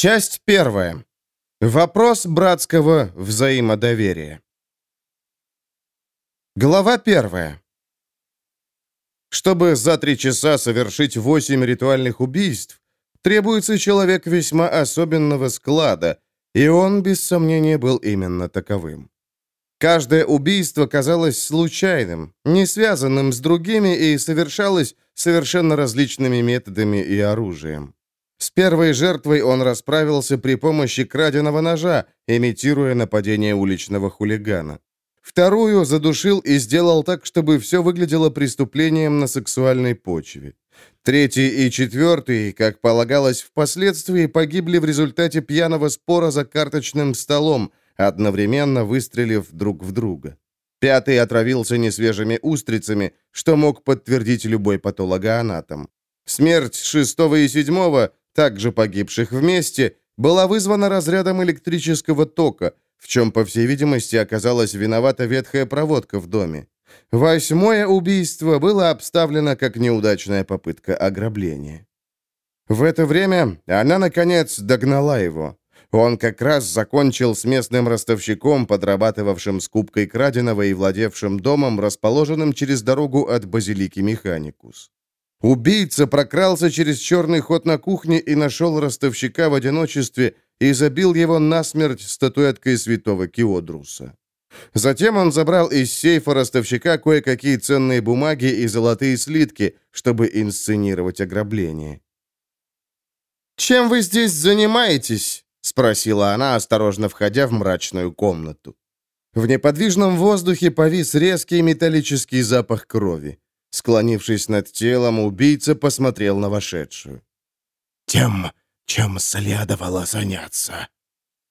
Часть первая. Вопрос братского взаимодоверия. Глава первая. Чтобы за три часа совершить восемь ритуальных убийств, требуется человек весьма особенного склада, и он, без сомнения, был именно таковым. Каждое убийство казалось случайным, не связанным с другими и совершалось совершенно различными методами и оружием. С первой жертвой он расправился при помощи краденого ножа, имитируя нападение уличного хулигана. Вторую задушил и сделал так, чтобы все выглядело преступлением на сексуальной почве. Третий и четвертый, как полагалось впоследствии, погибли в результате пьяного спора за карточным столом, одновременно выстрелив друг в друга. Пятый отравился несвежими устрицами, что мог подтвердить любой патологоанатом. Смерть шестого и седьмого, также погибших вместе, была вызвана разрядом электрического тока, в чем, по всей видимости, оказалась виновата ветхая проводка в доме. Восьмое убийство было обставлено как неудачная попытка ограбления. В это время она, наконец, догнала его. Он как раз закончил с местным ростовщиком, подрабатывавшим скупкой краденого и владевшим домом, расположенным через дорогу от базилики Механикус. Убийца прокрался через черный ход на кухне и нашел ростовщика в одиночестве и забил его насмерть статуэткой святого Киодруса. Затем он забрал из сейфа ростовщика кое-какие ценные бумаги и золотые слитки, чтобы инсценировать ограбление. «Чем вы здесь занимаетесь?» — спросила она, осторожно входя в мрачную комнату. В неподвижном воздухе повис резкий металлический запах крови. Склонившись над телом, убийца посмотрел на вошедшую. «Тем, чем следовало заняться».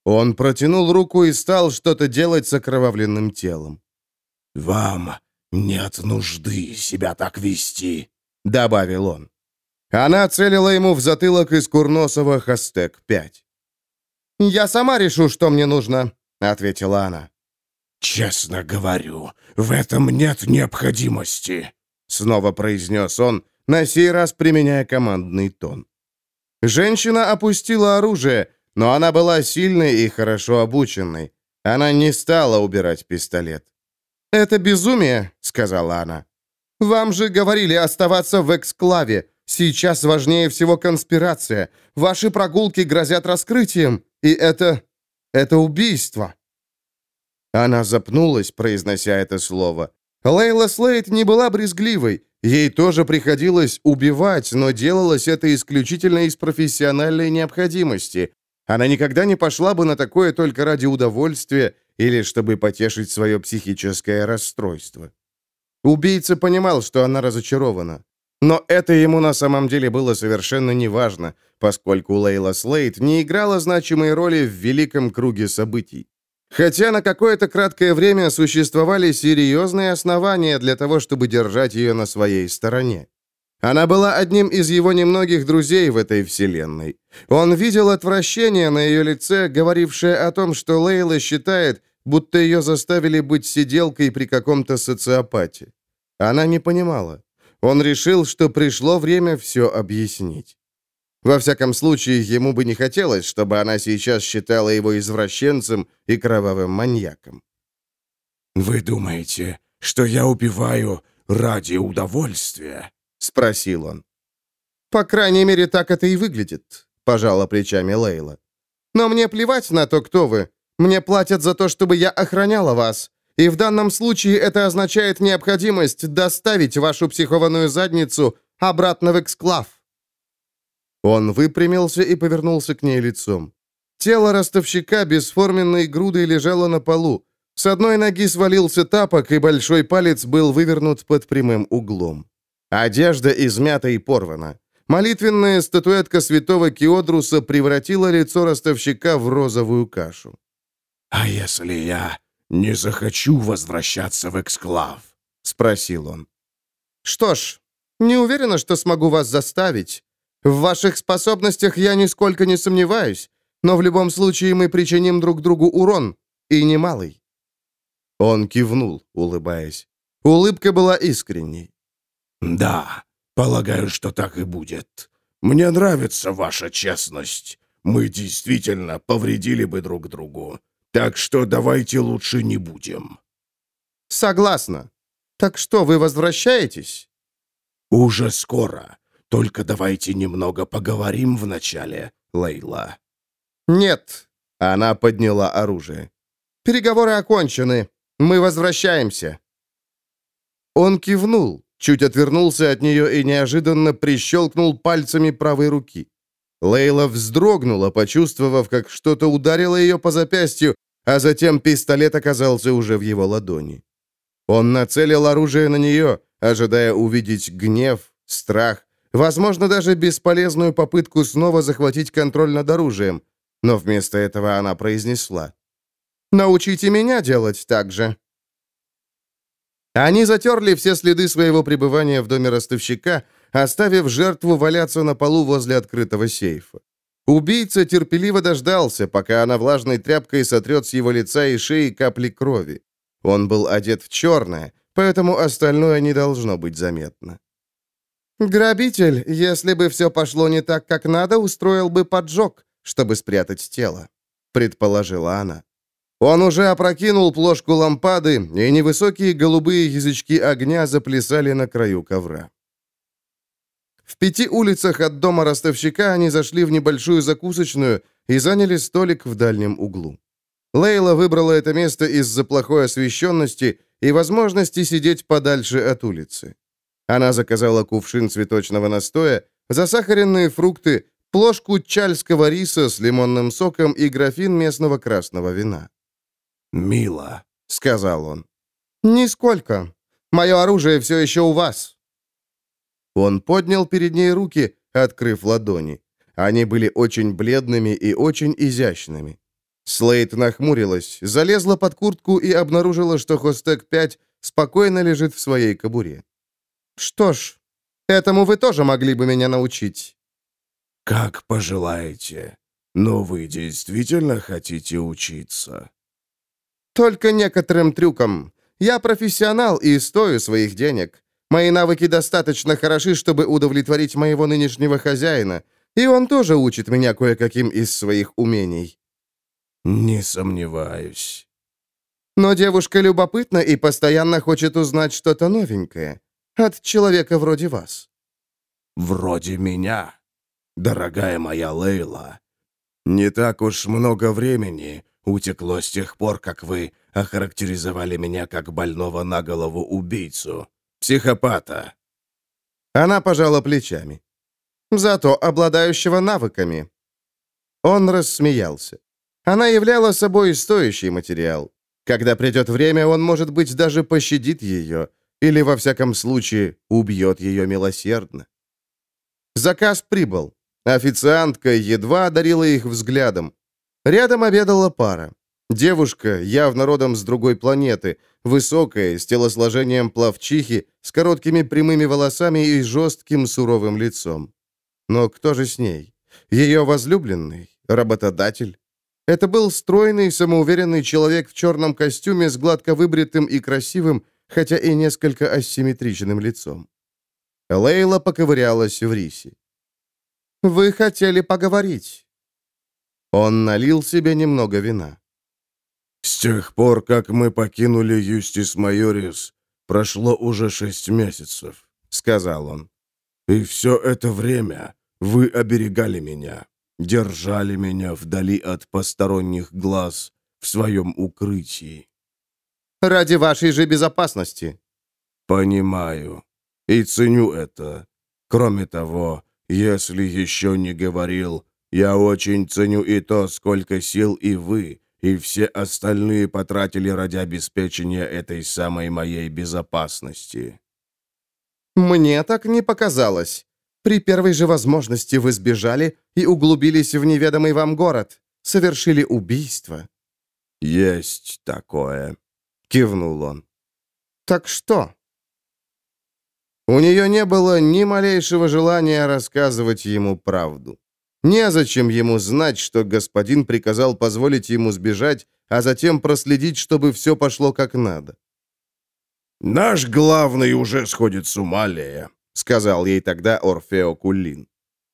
Он протянул руку и стал что-то делать с окровавленным телом. «Вам нет нужды себя так вести», — добавил он. Она целила ему в затылок из курносого Хастек-5. «Я сама решу, что мне нужно», — ответила она. «Честно говорю, в этом нет необходимости», — снова произнес он, на сей раз применяя командный тон. Женщина опустила оружие, но она была сильной и хорошо обученной. Она не стала убирать пистолет. «Это безумие», — сказала она. «Вам же говорили оставаться в эксклаве. Сейчас важнее всего конспирация. Ваши прогулки грозят раскрытием. И это... это убийство». Она запнулась, произнося это слово. Лейла Слейд не была брезгливой. Ей тоже приходилось убивать, но делалось это исключительно из профессиональной необходимости. Она никогда не пошла бы на такое только ради удовольствия или чтобы потешить свое психическое расстройство. Убийца понимал, что она разочарована. Но это ему на самом деле было совершенно неважно, поскольку Лейла Слейд не играла значимой роли в великом круге событий. Хотя на какое-то краткое время существовали серьезные основания для того, чтобы держать ее на своей стороне. Она была одним из его немногих друзей в этой вселенной. Он видел отвращение на ее лице, говорившее о том, что Лейла считает, будто ее заставили быть сиделкой при каком-то социопате. Она не понимала. Он решил, что пришло время все объяснить. Во всяком случае, ему бы не хотелось, чтобы она сейчас считала его извращенцем и кровавым маньяком. «Вы думаете, что я убиваю ради удовольствия?» — спросил он. «По крайней мере, так это и выглядит», — пожала плечами Лейла. «Но мне плевать на то, кто вы. Мне платят за то, чтобы я охраняла вас. И в данном случае это означает необходимость доставить вашу психованную задницу обратно в эксклав». Он выпрямился и повернулся к ней лицом. Тело ростовщика бесформенной грудой лежало на полу. С одной ноги свалился тапок, и большой палец был вывернут под прямым углом. Одежда измята и порвана. Молитвенная статуэтка святого Киодруса превратила лицо ростовщика в розовую кашу. «А если я не захочу возвращаться в эксклав?» — спросил он. «Что ж, не уверена, что смогу вас заставить. В ваших способностях я нисколько не сомневаюсь, но в любом случае мы причиним друг другу урон, и немалый». Он кивнул, улыбаясь. Улыбка была искренней. «Да, полагаю, что так и будет. Мне нравится ваша честность. мы действительно повредили бы друг другу. Так что давайте лучше не будем». «Согласна. Так что, вы возвращаетесь?» «Уже скоро. Только давайте немного поговорим вначале, Лейла». «Нет». Она подняла оружие. «Переговоры окончены. Мы возвращаемся». Он кивнул, чуть отвернулся от нее и неожиданно прищелкнул пальцами правой руки. Лейла вздрогнула, почувствовав, как что-то ударило ее по запястью, а затем пистолет оказался уже в его ладони. Он нацелил оружие на нее, ожидая увидеть гнев, страх, возможно, даже бесполезную попытку снова захватить контроль над оружием, но вместо этого она произнесла. «Научите меня делать так же». Они затерли все следы своего пребывания в доме ростовщика, оставив жертву валяться на полу возле открытого сейфа. Убийца терпеливо дождался, пока она влажной тряпкой сотрет с его лица и шеи капли крови. Он был одет в черное, поэтому остальное не должно быть заметно. «Грабитель, если бы все пошло не так, как надо, устроил бы поджог, чтобы спрятать тело», — предположила она. Он уже опрокинул плошку лампады, и невысокие голубые язычки огня заплясали на краю ковра. В пяти улицах от дома ростовщика они зашли в небольшую закусочную и заняли столик в дальнем углу. Лейла выбрала это место из-за плохой освещенности и возможности сидеть подальше от улицы. Она заказала кувшин цветочного настоя, засахаренные фрукты, плошку чальского риса с лимонным соком и графин местного красного вина. «Мило», — сказал он. «Нисколько. Мое оружие все еще у вас». Он поднял перед ней руки, открыв ладони. Они были очень бледными и очень изящными. Слейд нахмурилась, залезла под куртку и обнаружила, что Хостек-5 спокойно лежит в своей кобуре. «Что ж, этому вы тоже могли бы меня научить». «Как пожелаете. Но вы действительно хотите учиться?» «Только некоторым трюкам. Я профессионал и стою своих денег. Мои навыки достаточно хороши, чтобы удовлетворить моего нынешнего хозяина, и он тоже учит меня кое-каким из своих умений». «Не сомневаюсь». «Но девушка любопытна и постоянно хочет узнать что-то новенькое. От человека вроде вас». «Вроде меня, дорогая моя Лейла. Не так уж много времени утекло с тех пор, как вы охарактеризовали меня как больного на голову убийцу. Психопата». Она пожала плечами. «Зато обладающего навыками». Он рассмеялся. Она являла собой стоящий материал. Когда придет время, он, может быть, даже пощадит ее, или, во всяком случае, убьет ее милосердно. Заказ прибыл. Официантка едва одарила их взглядом. Рядом обедала пара. Девушка, явно родом с другой планеты, высокая, с телосложением плавчихи, с короткими прямыми волосами и жестким суровым лицом. Но кто же с ней? Ее возлюбленный? Работодатель? Это был стройный, самоуверенный человек в черном костюме с гладко выбритым и красивым, хотя и несколько асимметричным лицом. Лейла поковырялась в рисе. «Вы хотели поговорить?» Он налил себе немного вина. «С тех пор, как мы покинули Юстис Майорис, прошло уже шесть месяцев», — сказал он. «И все это время вы оберегали меня, держали меня вдали от посторонних глаз в своем укрытии». «Ради вашей же безопасности». «Понимаю и ценю это. Кроме того, если еще не говорил, я очень ценю и то, сколько сил и вы, и все остальные потратили ради обеспечения этой самой моей безопасности». «Мне так не показалось. При первой же возможности вы сбежали и углубились в неведомый вам город, совершили убийство». «Есть такое», — кивнул он. «Так что?» У нее не было ни малейшего желания рассказывать ему правду. Незачем ему знать, что господин приказал позволить ему сбежать, а затем проследить, чтобы все пошло как надо. «Наш главный уже сходит с ума, Лея», — сказал ей тогда Орфео Кулин.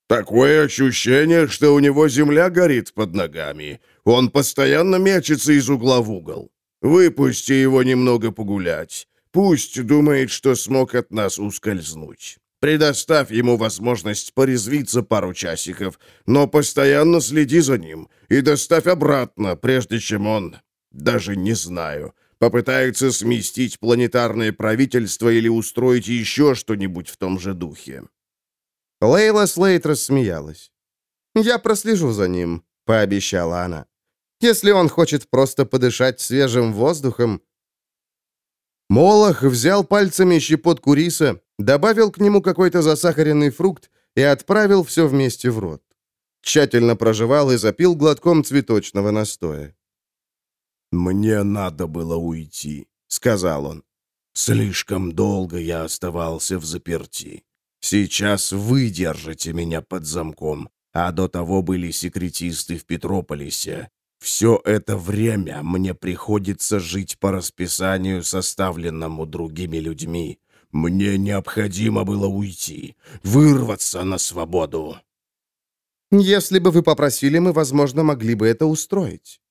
Такое ощущение, что у него земля горит под ногами. Он постоянно мечется из угла в угол. Выпусти его немного погулять. Пусть думает, что смог от нас ускользнуть. Предоставь ему возможность порезвиться пару часиков, но постоянно следи за ним и доставь обратно, прежде чем он, даже не знаю, попытается сместить планетарное правительство или устроить еще что-нибудь в том же духе». Лейла Слейт рассмеялась. «Я прослежу за ним», — пообещала она. «Если он хочет просто подышать свежим воздухом, Молох взял пальцами щепотку риса, добавил к нему какой-то засахаренный фрукт и отправил все вместе в рот. Тщательно прожевал и запил глотком цветочного настоя. «Мне надо было уйти», — сказал он. «Слишком долго я оставался в заперти. Сейчас вы держите меня под замком, а до того были секретисты в Петрополисе. Все это время мне приходится жить по расписанию, составленному другими людьми. Мне необходимо было уйти, вырваться на свободу. Если бы вы попросили, мы, возможно, могли бы это устроить.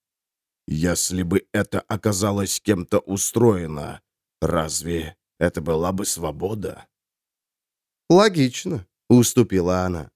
Если бы это оказалось кем-то устроено, разве это была бы свобода? Логично, уступила она.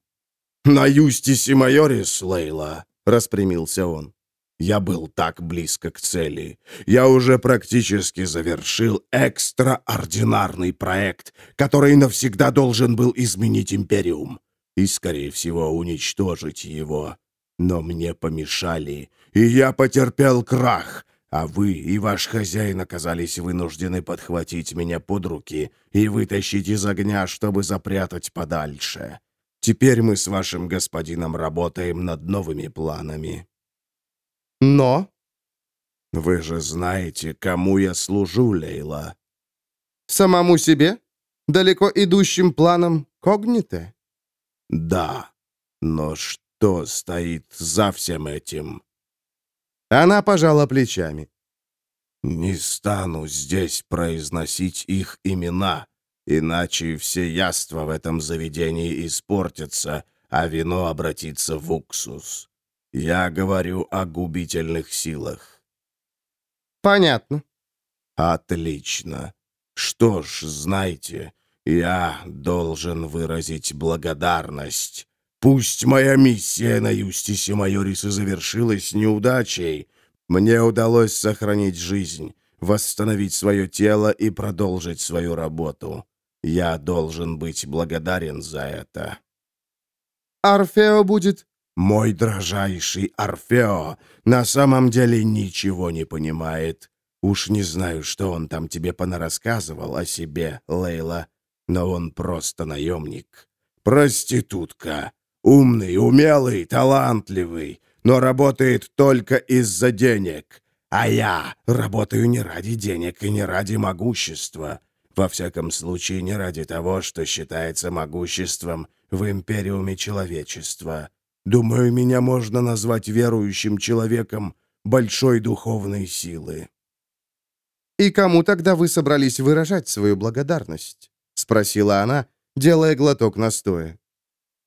На Юстисе Майорис, Лейла, распрямился он. Я был так близко к цели. Я уже практически завершил экстраординарный проект, который навсегда должен был изменить Империум и, скорее всего, уничтожить его. Но мне помешали, и я потерпел крах, а вы и ваш хозяин оказались вынуждены подхватить меня под руки и вытащить из огня, чтобы запрятать подальше. Теперь мы с вашим господином работаем над новыми планами. Но... Вы же знаете, кому я служу, Лейла. Самому себе? Далеко идущим планом когните? Да, но что стоит за всем этим? Она пожала плечами. Не стану здесь произносить их имена, иначе все яства в этом заведении испортятся, а вино обратится в уксус. Я говорю о губительных силах. Понятно. Отлично. Что ж, знайте, я должен выразить благодарность. Пусть моя миссия на Юстисе Майорисе завершилась неудачей, мне удалось сохранить жизнь, восстановить свое тело и продолжить свою работу. Я должен быть благодарен за это. Орфео будет мой дрожайший Орфео на самом деле ничего не понимает. Уж не знаю, что он там тебе понарассказывал о себе, Лейла, но он просто наемник. Проститутка. Умный, умелый, талантливый, но работает только из-за денег. А я работаю не ради денег и не ради могущества. Во всяком случае, не ради того, что считается могуществом в империуме человечества. Думаю, меня можно назвать верующим человеком большой духовной силы». «И кому тогда вы собрались выражать свою благодарность?» — спросила она, делая глоток настоя.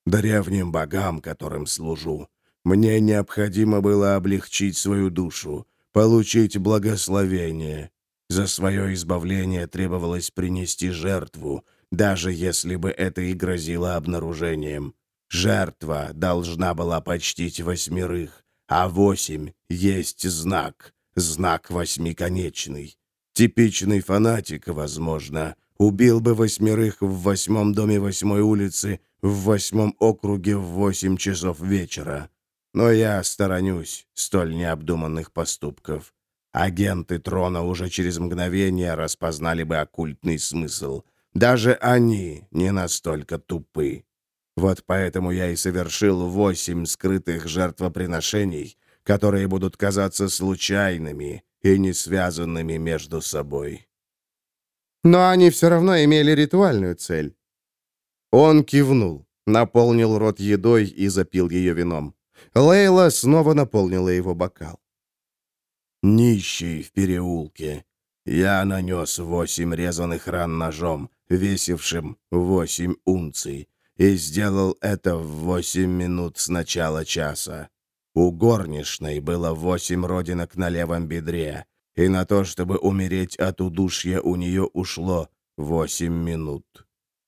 «Древним богам, которым служу. Мне необходимо было облегчить свою душу, получить благословение. За свое избавление требовалось принести жертву, даже если бы это и грозило обнаружением. Жертва должна была почтить восьмерых, а восемь есть знак, знак восьмиконечный. Типичный фанатик, возможно, убил бы восьмерых в восьмом доме восьмой улицы в восьмом округе в восемь часов вечера. Но я сторонюсь столь необдуманных поступков. Агенты трона уже через мгновение распознали бы оккультный смысл. Даже они не настолько тупы. Вот поэтому я и совершил восемь скрытых жертвоприношений, которые будут казаться случайными и не связанными между собой. Но они все равно имели ритуальную цель. Он кивнул, наполнил рот едой и запил ее вином. Лейла снова наполнила его бокал. «Нищий в переулке. Я нанес восемь резаных ран ножом, весившим восемь унций, и сделал это в восемь минут с начала часа. У горничной было восемь родинок на левом бедре, и на то, чтобы умереть от удушья, у нее ушло восемь минут.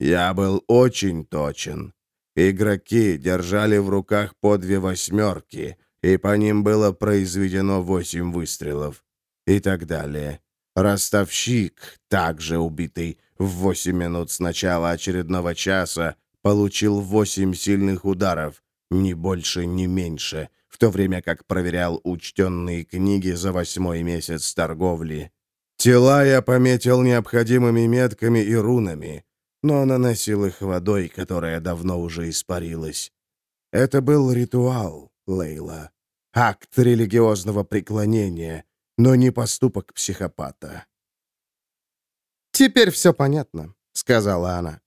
Я был очень точен. Игроки держали в руках по две восьмерки, и по ним было произведено восемь выстрелов. И так далее. Ростовщик, также убитый в восемь минут с начала очередного часа, получил восемь сильных ударов, ни больше, ни меньше, в то время как проверял учтенные книги за восьмой месяц торговли. Тела я пометил необходимыми метками и рунами, но наносил их водой, которая давно уже испарилась. Это был ритуал, Лейла. Акт религиозного преклонения, но не поступок психопата. «Теперь все понятно», — сказала она.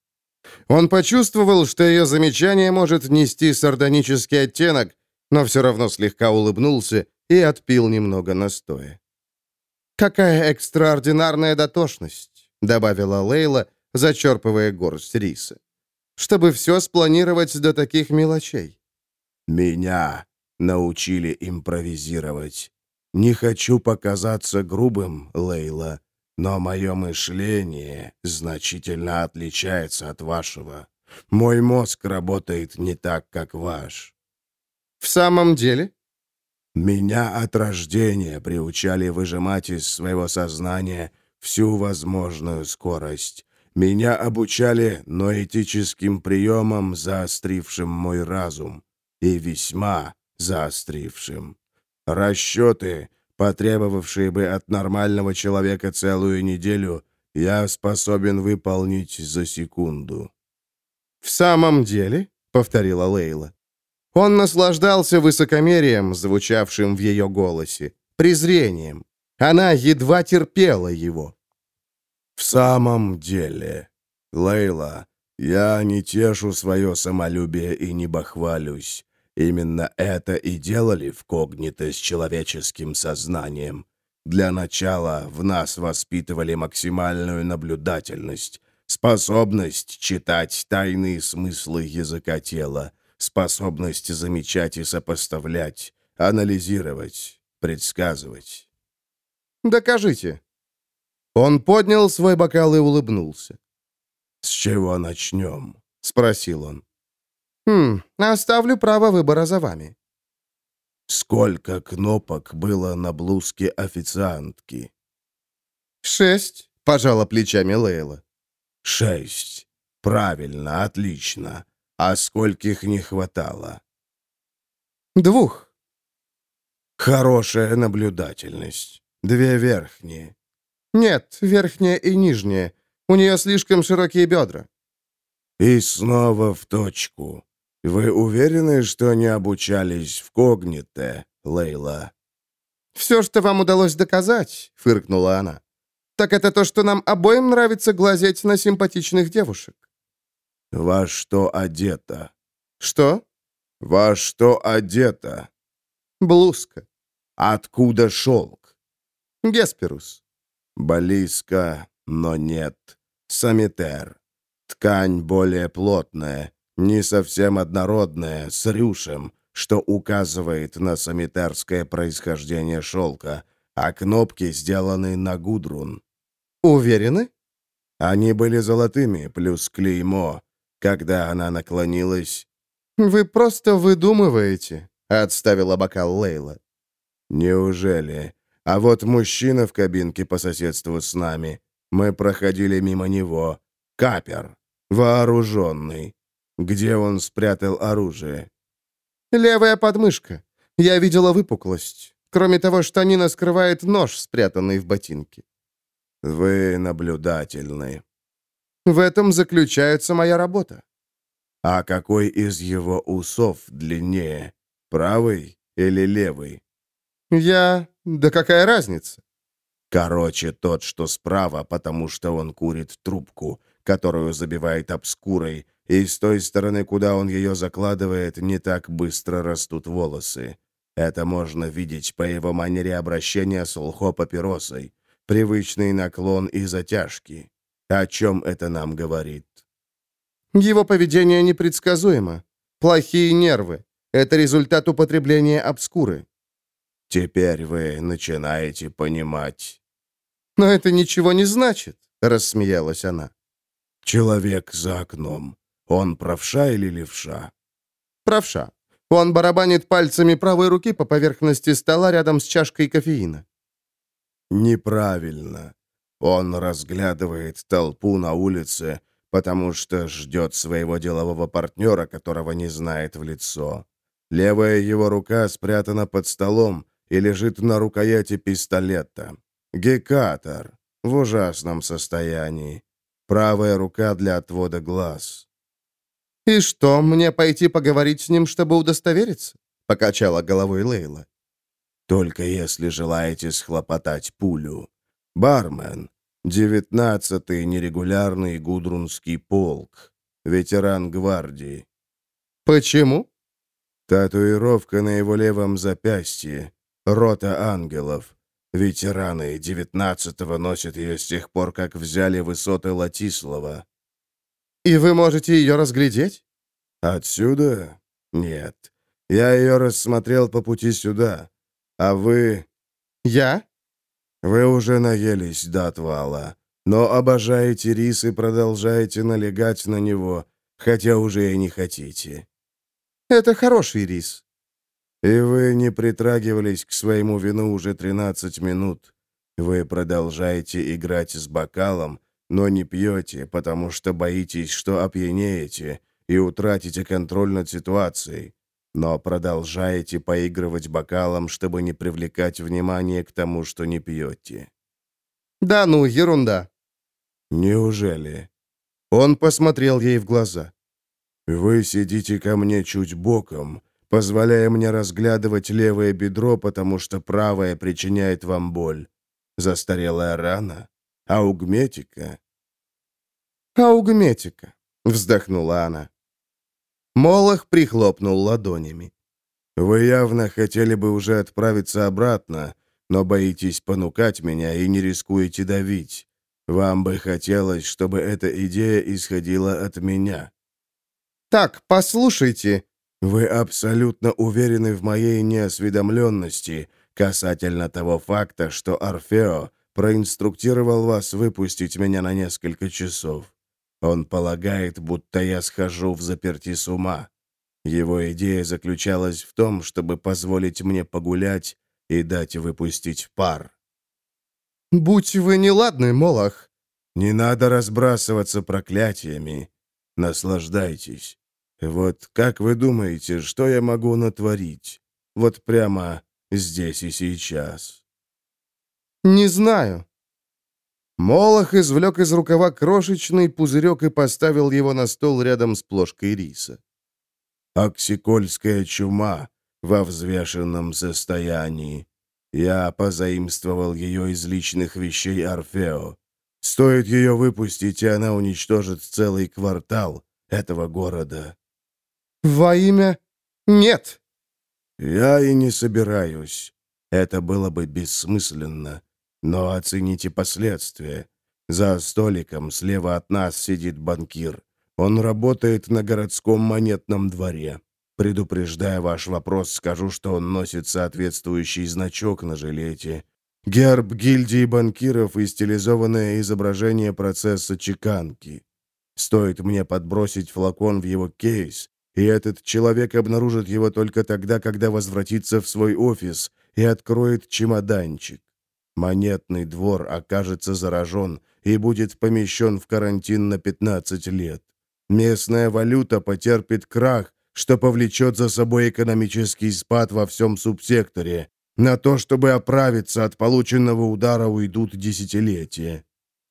Он почувствовал, что ее замечание может нести сардонический оттенок, но все равно слегка улыбнулся и отпил немного настоя. «Какая экстраординарная дотошность», — добавила Лейла, зачерпывая горсть риса. «Чтобы все спланировать до таких мелочей». «Меня научили импровизировать. Не хочу показаться грубым, Лейла, но мое мышление значительно отличается от вашего. Мой мозг работает не так, как ваш». «В самом деле?» «Меня от рождения приучали выжимать из своего сознания всю возможную скорость. Меня обучали ноэтическим приемам, заострившим мой разум, и весьма заострившим. Расчеты, потребовавшие бы от нормального человека целую неделю, я способен выполнить за секунду». «В самом деле?» — повторила Лейла. Он наслаждался высокомерием, звучавшим в ее голосе, презрением. Она едва терпела его. «В самом деле, Лейла, я не тешу свое самолюбие и не бахвалюсь. Именно это и делали в когните с человеческим сознанием. Для начала в нас воспитывали максимальную наблюдательность, способность читать тайные смыслы языка тела, способность замечать и сопоставлять, анализировать, предсказывать. «Докажите». Он поднял свой бокал и улыбнулся. «С чего начнем?» — спросил он. «Хм, оставлю право выбора за вами». «Сколько кнопок было на блузке официантки?» «Шесть», — пожала плечами Лейла. «Шесть. Правильно, отлично. А скольких не хватало?» «Двух». «Хорошая наблюдательность. Две верхние». «Нет, верхняя и нижняя. У нее слишком широкие бедра». «И снова в точку. Вы уверены, что не обучались в когните, Лейла?» «Все, что вам удалось доказать», — фыркнула она, «так это то, что нам обоим нравится глазеть на симпатичных девушек». «Во что одета?» «Что?» «Во что одета?» «Блузка». «Откуда шелк?» «Гесперус». «Близко, но нет. Самитер. Ткань более плотная, не совсем однородная, с рюшем, что указывает на самитерское происхождение шелка, а кнопки сделаны на гудрун». «Уверены?» Они были золотыми, плюс клеймо, когда она наклонилась... «Вы просто выдумываете», — отставила бокал Лейла. «Неужели? А вот мужчина в кабинке по соседству с нами. Мы проходили мимо него. Капер. Вооруженный. Где он спрятал оружие?» «Левая подмышка. Я видела выпуклость. Кроме того, штанина скрывает нож, спрятанный в ботинке». «Вы наблюдательны», в этом заключается моя работа. А какой из его усов длиннее, правый или левый? Я... Да какая разница? Короче, тот, что справа, потому что он курит трубку, которую забивает обскурой, и с той стороны, куда он ее закладывает, не так быстро растут волосы. Это можно видеть по его манере обращения с лхо-папиросой, привычный наклон и затяжки. О чем это нам говорит? Его поведение непредсказуемо. Плохие нервы. Это результат употребления обскуры. Теперь вы начинаете понимать. Но это ничего не значит, рассмеялась она. Человек за окном. Он правша или левша? Правша. Он барабанит пальцами правой руки по поверхности стола рядом с чашкой кофеина. Неправильно. Он разглядывает толпу на улице, потому что ждет своего делового партнера, которого не знает в лицо. Левая его рука спрятана под столом и лежит на рукояти пистолета. Гекатор. В ужасном состоянии. Правая рука для отвода глаз. «И что, мне пойти поговорить с ним, чтобы удостовериться?» — покачала головой Лейла. «Только если желаете схлопотать пулю. Бармен, девятнадцатый нерегулярный гудрунский полк, ветеран гвардии». «Почему?» Татуировка на его левом запястье. Рота ангелов. Ветераны девятнадцатого носят ее с тех пор, как взяли высоты Латислава. «И вы можете ее разглядеть?» «Отсюда? Нет. Я ее рассмотрел по пути сюда. А вы...» «Я?» «Вы уже наелись до отвала, но обожаете рис и продолжаете налегать на него, хотя уже и не хотите». «Это хороший рис». «И вы не притрагивались к своему вину уже 13 минут. Вы продолжаете играть с бокалом, но не пьете, потому что боитесь, что опьянеете и утратите контроль над ситуацией, но продолжаете поигрывать бокалом, чтобы не привлекать внимание к тому, что не пьете. Да ну, ерунда. Неужели? Он посмотрел ей в глаза. Вы сидите ко мне чуть боком, позволяя мне разглядывать левое бедро, потому что правое причиняет вам боль. Застарелая рана? Аугметика?» «Аугметика», — вздохнула она. Молох прихлопнул ладонями. «Вы явно хотели бы уже отправиться обратно, но боитесь понукать меня и не рискуете давить. Вам бы хотелось, чтобы эта идея исходила от меня». «Так, послушайте». «Вы абсолютно уверены в моей неосведомленности касательно того факта, что Орфео проинструктировал вас выпустить меня на несколько часов. Он полагает, будто я схожу в заперти с ума. Его идея заключалась в том, чтобы позволить мне погулять и дать выпустить пар. «Будь вы неладны, Молох!» «Не надо разбрасываться проклятиями. Наслаждайтесь. Вот как вы думаете, что я могу натворить? Вот прямо здесь и сейчас?» «Не знаю». Молох извлек из рукава крошечный пузырек и поставил его на стол рядом с плошкой риса. «Оксикольская чума во взвешенном состоянии. Я позаимствовал ее из личных вещей Орфео. Стоит ее выпустить, и она уничтожит целый квартал этого города». «Во имя... Нет!» «Я и не собираюсь. Это было бы бессмысленно. Но оцените последствия. За столиком слева от нас сидит банкир. Он работает на городском монетном дворе. Предупреждая ваш вопрос, скажу, что он носит соответствующий значок на жилете. Герб гильдии банкиров и стилизованное изображение процесса чеканки. Стоит мне подбросить флакон в его кейс, и этот человек обнаружит его только тогда, когда возвратится в свой офис и откроет чемоданчик. Монетный двор окажется заражен и будет помещен в карантин на 15 лет. Местная валюта потерпит крах, что повлечет за собой экономический спад во всем субсекторе. На то, чтобы оправиться от полученного удара, уйдут десятилетия.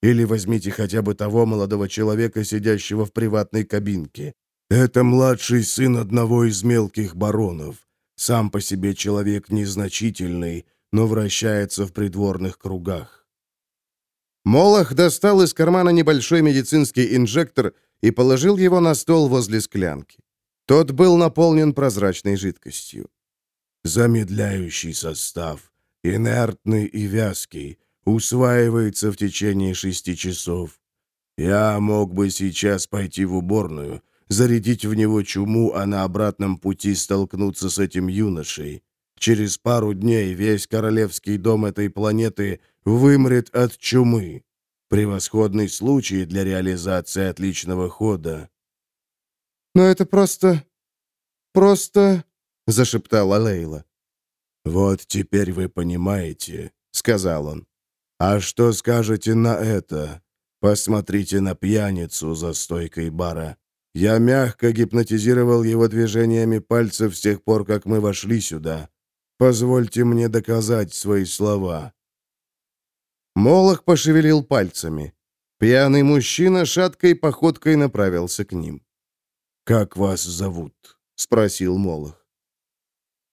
Или возьмите хотя бы того молодого человека, сидящего в приватной кабинке. Это младший сын одного из мелких баронов. Сам по себе человек незначительный, но вращается в придворных кругах. Молох достал из кармана небольшой медицинский инжектор и положил его на стол возле склянки. Тот был наполнен прозрачной жидкостью. Замедляющий состав, инертный и вязкий, усваивается в течение шести часов. Я мог бы сейчас пойти в уборную, зарядить в него чуму, а на обратном пути столкнуться с этим юношей. Через пару дней весь королевский дом этой планеты вымрет от чумы. Превосходный случай для реализации отличного хода. «Но это просто... просто...» — зашептала Лейла. «Вот теперь вы понимаете», — сказал он. «А что скажете на это? Посмотрите на пьяницу за стойкой бара. Я мягко гипнотизировал его движениями пальцев с тех пор, как мы вошли сюда. Позвольте мне доказать свои слова». Молох пошевелил пальцами. Пьяный мужчина шаткой походкой направился к ним. «Как вас зовут?» — спросил Молох.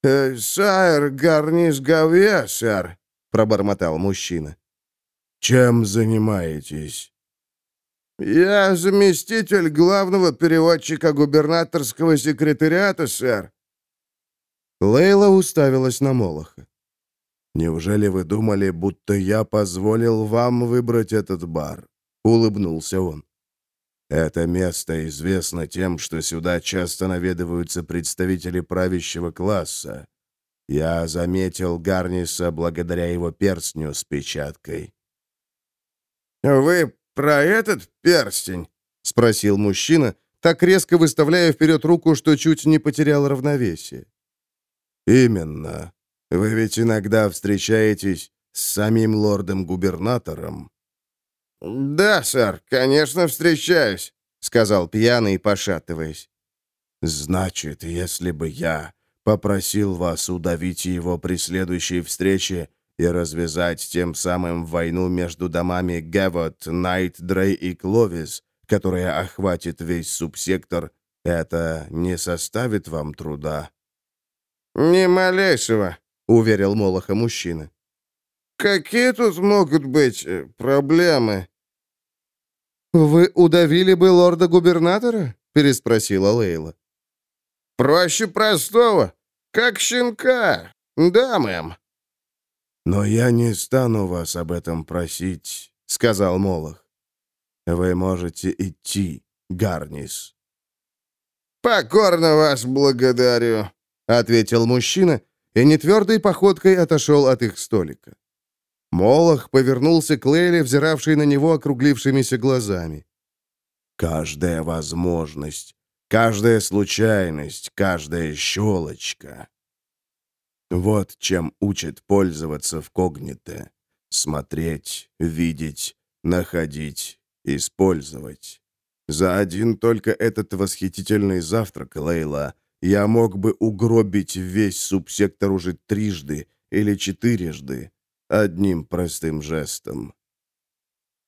«Э, «Сайр Гарнис Гавье, сэр», — пробормотал мужчина. «Чем занимаетесь?» «Я заместитель главного переводчика губернаторского секретариата, сэр». Лейла уставилась на Молоха. «Неужели вы думали, будто я позволил вам выбрать этот бар?» — улыбнулся он. «Это место известно тем, что сюда часто наведываются представители правящего класса. Я заметил Гарниса благодаря его перстню с печаткой». «Вы про этот перстень?» — спросил мужчина, так резко выставляя вперед руку, что чуть не потерял равновесие. «Именно. Вы ведь иногда встречаетесь с самим лордом-губернатором?» «Да, сэр, конечно, встречаюсь», — сказал пьяный, пошатываясь. «Значит, если бы я попросил вас удавить его при следующей встрече и развязать тем самым войну между домами Гевот, Найт, Дрей и Кловис, которая охватит весь субсектор, это не составит вам труда?» «Ни малейшего», уверил Молоха мужчина. «Какие тут могут быть э, проблемы?» «Вы удавили бы лорда-губернатора?» — переспросила Лейла. «Проще простого. Как щенка. Да, мэм». «Но я не стану вас об этом просить», — сказал Молох. «Вы можете идти, Гарнис». «Покорно вас благодарю», — ответил мужчина и нетвердой походкой отошел от их столика. Молох повернулся к Лейле, взиравшей на него округлившимися глазами. «Каждая возможность, каждая случайность, каждая щелочка. Вот чем учат пользоваться в когните. Смотреть, видеть, находить, использовать. За один только этот восхитительный завтрак, Лейла, я мог бы угробить весь субсектор уже трижды или четырежды, одним простым жестом.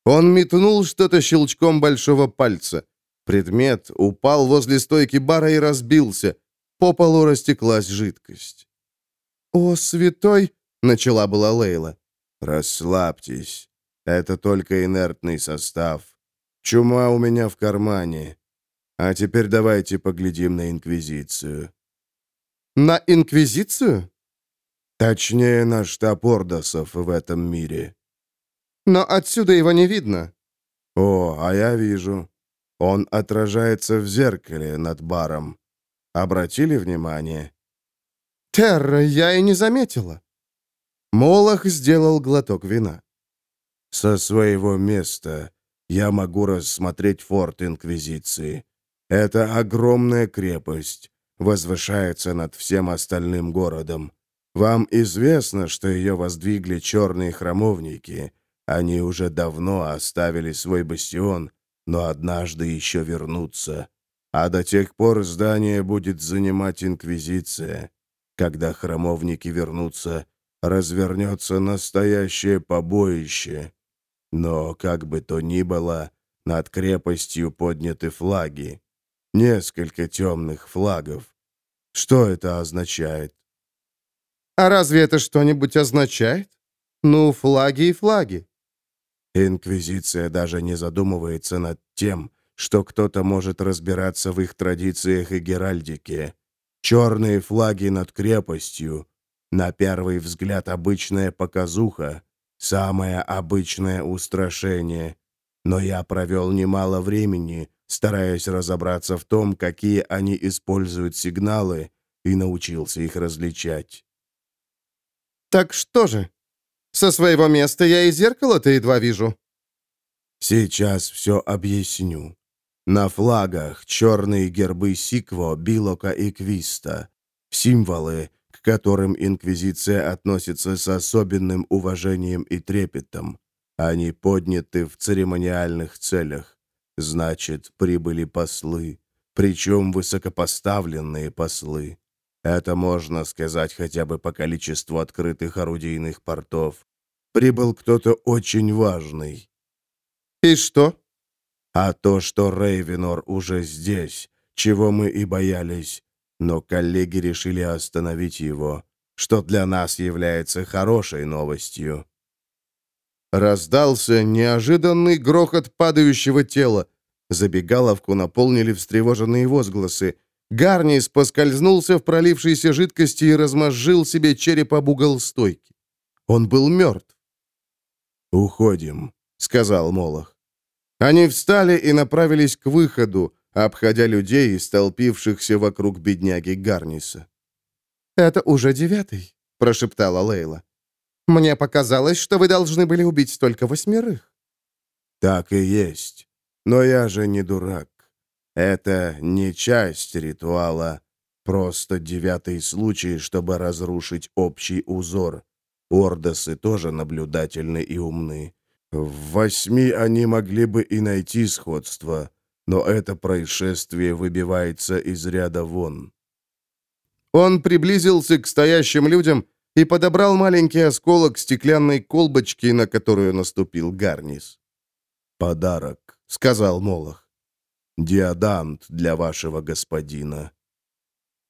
Он метнул что-то щелчком большого пальца. Предмет упал возле стойки бара и разбился. По полу растеклась жидкость. «О, святой!» — начала была Лейла. «Расслабьтесь. Это только инертный состав. Чума у меня в кармане. А теперь давайте поглядим на Инквизицию». «На Инквизицию?» «Точнее, на штаб Ордосов в этом мире». «Но отсюда его не видно». «О, а я вижу. Он отражается в зеркале над баром. Обратили внимание?» «Терра, я и не заметила». Молох сделал глоток вина. «Со своего места я могу рассмотреть форт Инквизиции. Это огромная крепость, возвышается над всем остальным городом. Вам известно, что ее воздвигли черные храмовники. Они уже давно оставили свой бастион, но однажды еще вернутся. А до тех пор здание будет занимать Инквизиция. Когда храмовники вернутся, развернется настоящее побоище. Но, как бы то ни было, над крепостью подняты флаги. Несколько темных флагов. Что это означает? А разве это что-нибудь означает? Ну, флаги и флаги. Инквизиция даже не задумывается над тем, что кто-то может разбираться в их традициях и геральдике. Черные флаги над крепостью. На первый взгляд обычная показуха. Самое обычное устрашение. Но я провел немало времени, стараясь разобраться в том, какие они используют сигналы, и научился их различать. «Так что же? Со своего места я и зеркало-то едва вижу». «Сейчас все объясню. На флагах черные гербы Сикво, Билока и Квиста. Символы, к которым Инквизиция относится с особенным уважением и трепетом. Они подняты в церемониальных целях. Значит, прибыли послы, причем высокопоставленные послы. Это можно сказать хотя бы по количеству открытых орудийных портов. Прибыл кто-то очень важный. И что? А то, что Рейвенор уже здесь, чего мы и боялись. Но коллеги решили остановить его, что для нас является хорошей новостью. Раздался неожиданный грохот падающего тела. Забегаловку наполнили встревоженные возгласы. Гарнис поскользнулся в пролившейся жидкости и размозжил себе череп об угол стойки. Он был мертв. «Уходим», — сказал Молох. Они встали и направились к выходу, обходя людей, столпившихся вокруг бедняги Гарниса. «Это уже девятый», — прошептала Лейла. Мне показалось, что вы должны были убить только восьмерых». «Так и есть. Но я же не дурак. Это не часть ритуала, просто девятый случай, чтобы разрушить общий узор. Ордосы тоже наблюдательны и умны. В восьми они могли бы и найти сходство, но это происшествие выбивается из ряда вон». Он приблизился к стоящим людям и подобрал маленький осколок стеклянной колбочки, на которую наступил Гарнис. «Подарок», — сказал Молох. «Диадант для вашего господина».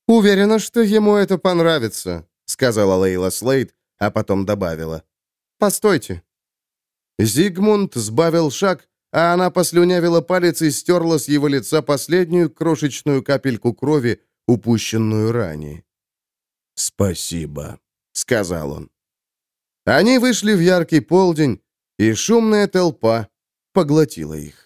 «Уверена, что ему это понравится», — сказала Лейла Слейд, а потом добавила. «Постойте». Зигмунд сбавил шаг, а она послюнявила палец и стерла с его лица последнюю крошечную капельку крови, упущенную ранее. «Спасибо», — сказал он. Они вышли в яркий полдень, и шумная толпа поглотила их.